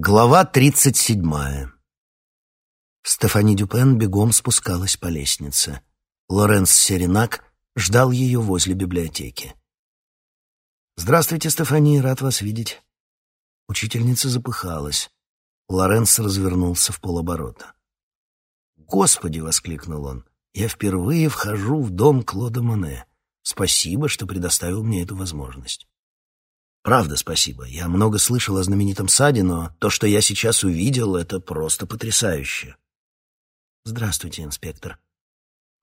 Глава тридцать седьмая. Стефани Дюпен бегом спускалась по лестнице. Лоренс Серенак ждал ее возле библиотеки. «Здравствуйте, Стефани, рад вас видеть». Учительница запыхалась. Лоренс развернулся в полоборота. «Господи!» — воскликнул он. «Я впервые вхожу в дом Клода Моне. Спасибо, что предоставил мне эту возможность». «Правда, спасибо. Я много слышал о знаменитом саде, но то, что я сейчас увидел, это просто потрясающе». «Здравствуйте, инспектор»,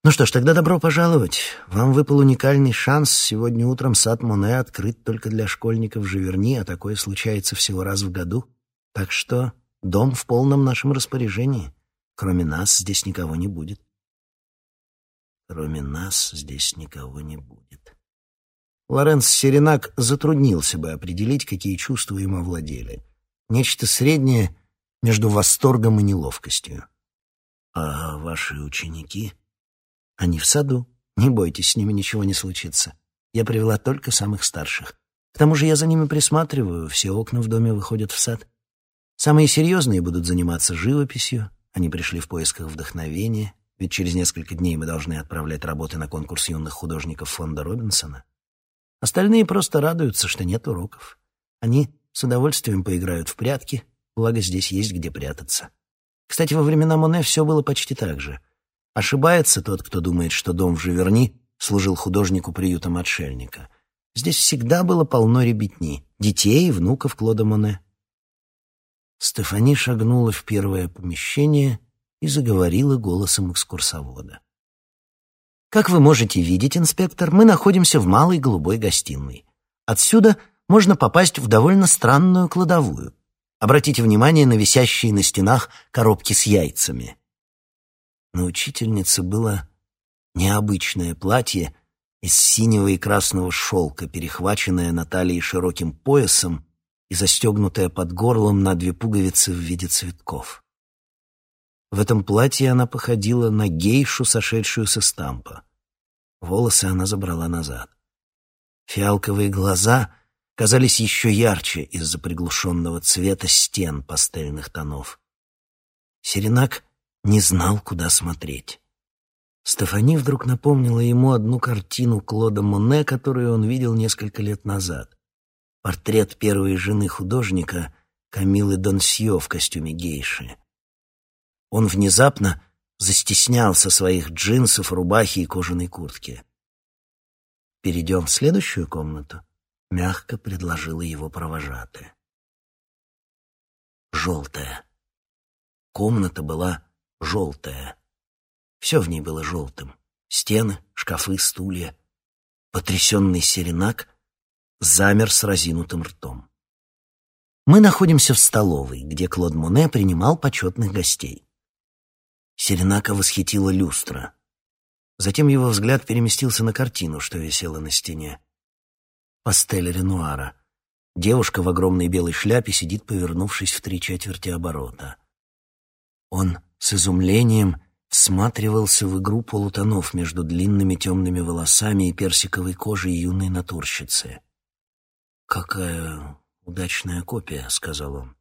ну что ж, тогда добро пожаловать. Вам выпал уникальный шанс. Сегодня утром сад Моне открыт только для школьников Живерни, а такое случается всего раз в году. Так что дом в полном нашем распоряжении. Кроме нас здесь никого не будет. Кроме нас здесь никого не будет. Лоренс Серенак затруднился бы определить, какие чувства им овладели. Нечто среднее между восторгом и неловкостью. «А ваши ученики?» Они в саду. Не бойтесь, с ними ничего не случится. Я привела только самых старших. К тому же я за ними присматриваю, все окна в доме выходят в сад. Самые серьезные будут заниматься живописью. Они пришли в поисках вдохновения, ведь через несколько дней мы должны отправлять работы на конкурс юных художников фонда Робинсона. Остальные просто радуются, что нет уроков. Они с удовольствием поиграют в прятки, благо здесь есть где прятаться. Кстати, во времена Моне все было почти так же. Ошибается тот, кто думает, что дом в Живерни служил художнику приютом отшельника. Здесь всегда было полно ребятни, детей и внуков Клода Моне. Стефани шагнула в первое помещение и заговорила голосом экскурсовода. «Как вы можете видеть, инспектор, мы находимся в малой голубой гостиной. Отсюда можно попасть в довольно странную кладовую. Обратите внимание на висящие на стенах коробки с яйцами. На учительнице было необычное платье из синего и красного шелка, перехваченное на талии широким поясом и застегнутое под горлом на две пуговицы в виде цветков. В этом платье она походила на гейшу, сошедшую со стампа. Волосы она забрала назад. Фиалковые глаза казались еще ярче из-за приглушенного цвета стен пастельных тонов. Серенак не знал, куда смотреть. Стефани вдруг напомнила ему одну картину Клода Моне, которую он видел несколько лет назад. Портрет первой жены художника Камилы Донсье в костюме гейши. Он внезапно застеснялся своих джинсов, рубахи и кожаной куртки. «Перейдем в следующую комнату», — мягко предложила его провожатая. Желтая. Комната была желтая. Все в ней было желтым. Стены, шкафы, стулья. Потрясенный серенак замер с разинутым ртом. Мы находимся в столовой, где Клод Моне принимал почетных гостей. Серенака восхитила люстра. Затем его взгляд переместился на картину, что висела на стене. Пастель Ренуара. Девушка в огромной белой шляпе сидит, повернувшись в три четверти оборота. Он с изумлением всматривался в игру полутонов между длинными темными волосами и персиковой кожей юной натурщицы. «Какая удачная копия», — сказал он.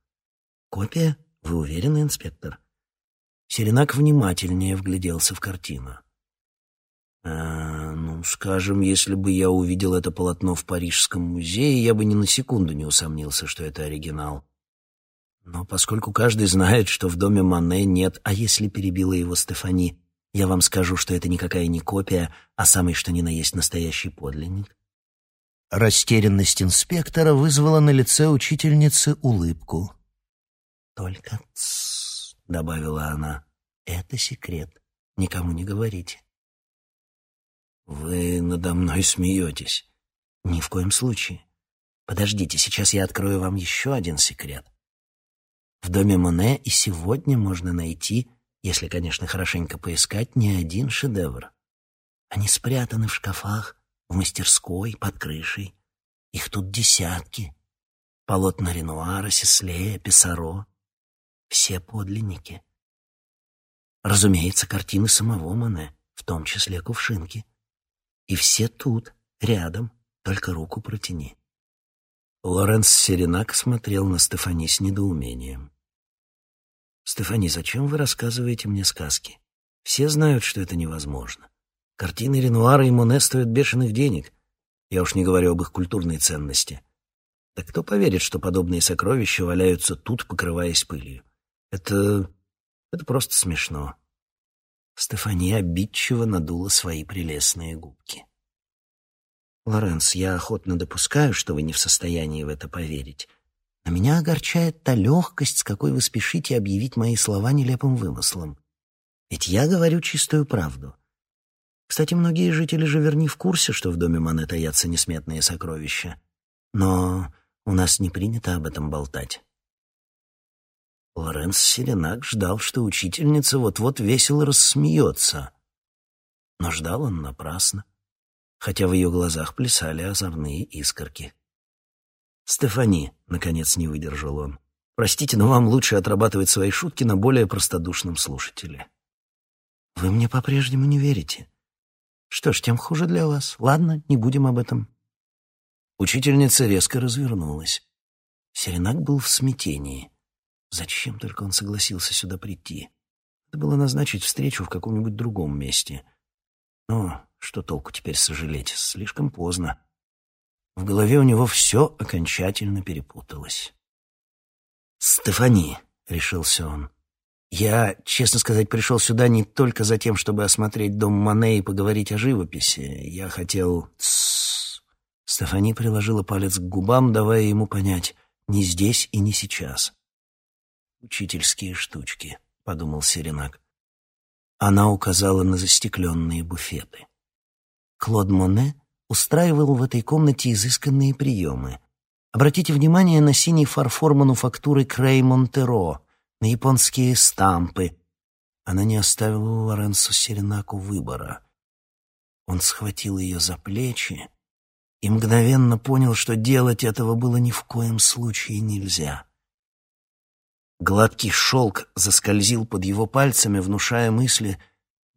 «Копия? Вы уверены, инспектор?» Серенак внимательнее вгляделся в картину. «А, ну, скажем, если бы я увидел это полотно в Парижском музее, я бы ни на секунду не усомнился, что это оригинал. Но поскольку каждый знает, что в доме Мане нет, а если перебила его Стефани, я вам скажу, что это никакая не копия, а самый что ни на есть настоящий подлинник. Растерянность инспектора вызвала на лице учительницы улыбку. «Только тссс», — добавила она, — «это секрет. Никому не говорите». «Вы надо мной смеетесь». «Ни в коем случае. Подождите, сейчас я открою вам еще один секрет. В доме Моне и сегодня можно найти, если, конечно, хорошенько поискать, не один шедевр. Они спрятаны в шкафах, в мастерской, под крышей. Их тут десятки. Полотна Ренуара, Сеслея, Писаро. Все подлинники. Разумеется, картины самого Моне, в том числе кувшинки. И все тут, рядом, только руку протяни. Лоренс Серенак смотрел на Стефани с недоумением. «Стефани, зачем вы рассказываете мне сказки? Все знают, что это невозможно. Картины Ренуара и Моне стоят бешеных денег. Я уж не говорю об их культурной ценности. Да кто поверит, что подобные сокровища валяются тут, покрываясь пылью? Это... это просто смешно. Стефания обидчиво надула свои прелестные губки. «Лоренс, я охотно допускаю, что вы не в состоянии в это поверить. Но меня огорчает та легкость, с какой вы спешите объявить мои слова нелепым вымыслом. Ведь я говорю чистую правду. Кстати, многие жители Живерни в курсе, что в доме Мане таятся несметные сокровища. Но у нас не принято об этом болтать. Лоренс Селенак ждал, что учительница вот-вот весело рассмеется. Но ждал он напрасно, хотя в ее глазах плясали озорные искорки. «Стефани», — наконец не выдержал он, — «простите, но вам лучше отрабатывать свои шутки на более простодушном слушателе». «Вы мне по-прежнему не верите?» Что ж, тем хуже для вас. Ладно, не будем об этом. Учительница резко развернулась. Серенак был в смятении. Зачем только он согласился сюда прийти? Надо было назначить встречу в каком-нибудь другом месте. Но что толку теперь сожалеть? Слишком поздно. В голове у него все окончательно перепуталось. «Стефани», — решился он, я, честно сказать, пришел сюда не только за тем, чтобы осмотреть дом Мане и поговорить о живописи. Я хотел... Стефани приложила палец к губам, давая ему понять, не здесь и не сейчас. «Учительские штучки», — подумал Серенак. Она указала на застекленные буфеты. Клод Моне устраивал в этой комнате изысканные приемы. Обратите внимание на синий фарфор мануфактуры Крей Монтеро — на японские стампы. Она не оставила Лоренцо Серенаку выбора. Он схватил ее за плечи и мгновенно понял, что делать этого было ни в коем случае нельзя. Гладкий шелк заскользил под его пальцами, внушая мысли,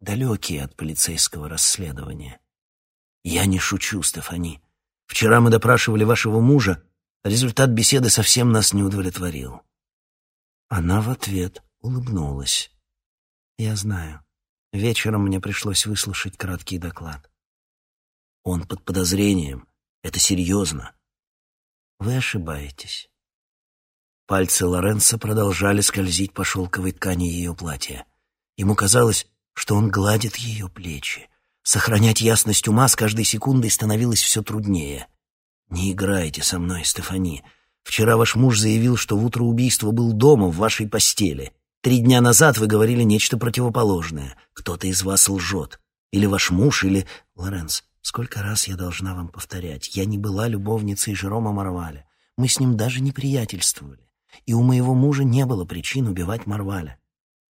далекие от полицейского расследования. «Я не шучу, Стефани. Вчера мы допрашивали вашего мужа, результат беседы совсем нас не удовлетворил. Она в ответ улыбнулась. «Я знаю. Вечером мне пришлось выслушать краткий доклад. Он под подозрением. Это серьезно. Вы ошибаетесь». Пальцы Лоренца продолжали скользить по шелковой ткани ее платья. Ему казалось, что он гладит ее плечи. Сохранять ясность ума с каждой секундой становилось все труднее. «Не играйте со мной, Стефани. Вчера ваш муж заявил, что в утро убийства был дома в вашей постели. Три дня назад вы говорили нечто противоположное. Кто-то из вас лжет. Или ваш муж, или... Лоренс, сколько раз я должна вам повторять. Я не была любовницей Жерома Марваля. Мы с ним даже не приятельствовали. И у моего мужа не было причин убивать Марваля.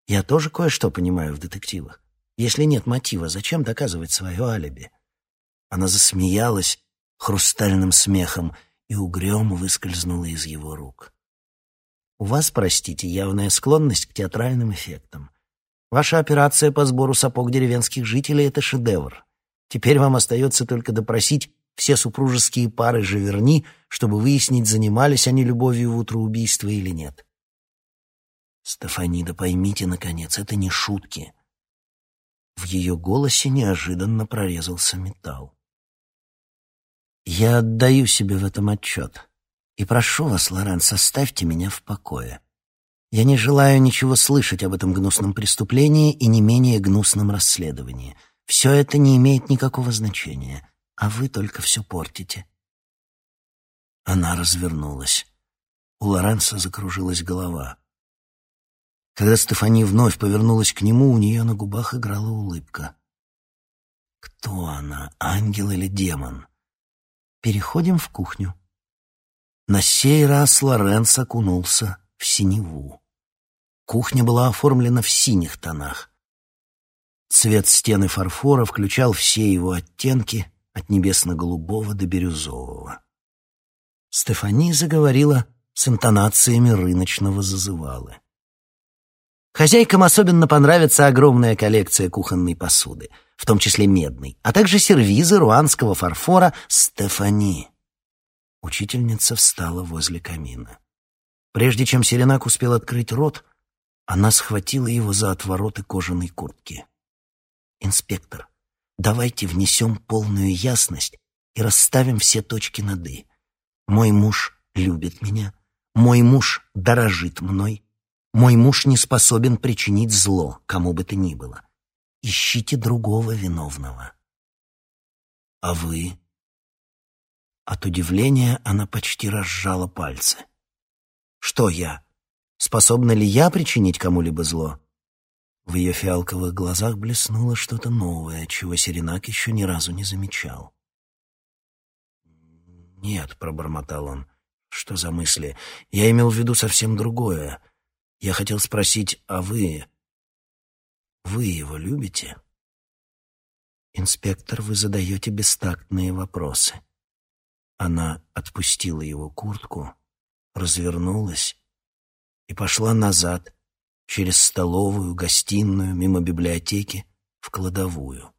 Я тоже кое-что понимаю в детективах. Если нет мотива, зачем доказывать свое алиби? Она засмеялась хрустальным смехом — и угрём выскользнула из его рук. «У вас, простите, явная склонность к театральным эффектам. Ваша операция по сбору сапог деревенских жителей — это шедевр. Теперь вам остается только допросить все супружеские пары Живерни, чтобы выяснить, занимались они любовью в утро убийства или нет. Стефанида, поймите, наконец, это не шутки. В ее голосе неожиданно прорезался металл. Я отдаю себе в этом отчет. И прошу вас, Лоренс, оставьте меня в покое. Я не желаю ничего слышать об этом гнусном преступлении и не менее гнусном расследовании. Все это не имеет никакого значения, а вы только все портите. Она развернулась. У Лоренса закружилась голова. Когда Стефани вновь повернулась к нему, у нее на губах играла улыбка. Кто она, ангел или демон? Переходим в кухню. На сей раз Лоренц окунулся в синеву. Кухня была оформлена в синих тонах. Цвет стены фарфора включал все его оттенки от небесно-голубого до бирюзового. Стефани заговорила с интонациями рыночного зазывалы. Хозяйкам особенно понравится огромная коллекция кухонной посуды — в том числе медный, а также сервизы руанского фарфора «Стефани». Учительница встала возле камина. Прежде чем Серенак успел открыть рот, она схватила его за отвороты кожаной куртки. «Инспектор, давайте внесем полную ясность и расставим все точки над «и». Мой муж любит меня, мой муж дорожит мной, мой муж не способен причинить зло кому бы то ни было. Ищите другого виновного. А вы? От удивления она почти разжала пальцы. Что я? Способна ли я причинить кому-либо зло? В ее фиалковых глазах блеснуло что-то новое, чего Серенак еще ни разу не замечал. «Нет», — пробормотал он, — «что за мысли? Я имел в виду совсем другое. Я хотел спросить, а вы... Вы его любите?» «Инспектор, вы задаете бестактные вопросы». Она отпустила его куртку, развернулась и пошла назад, через столовую, гостиную, мимо библиотеки, в кладовую.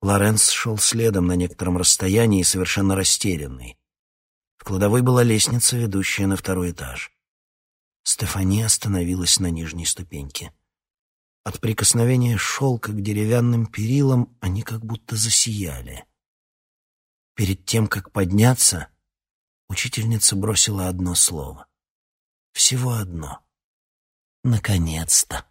Лоренс шел следом на некотором расстоянии, совершенно растерянный. В кладовой была лестница, ведущая на второй этаж. Стефани остановилась на нижней ступеньке. От прикосновения шелка к деревянным перилам они как будто засияли. Перед тем, как подняться, учительница бросила одно слово. Всего одно. Наконец-то.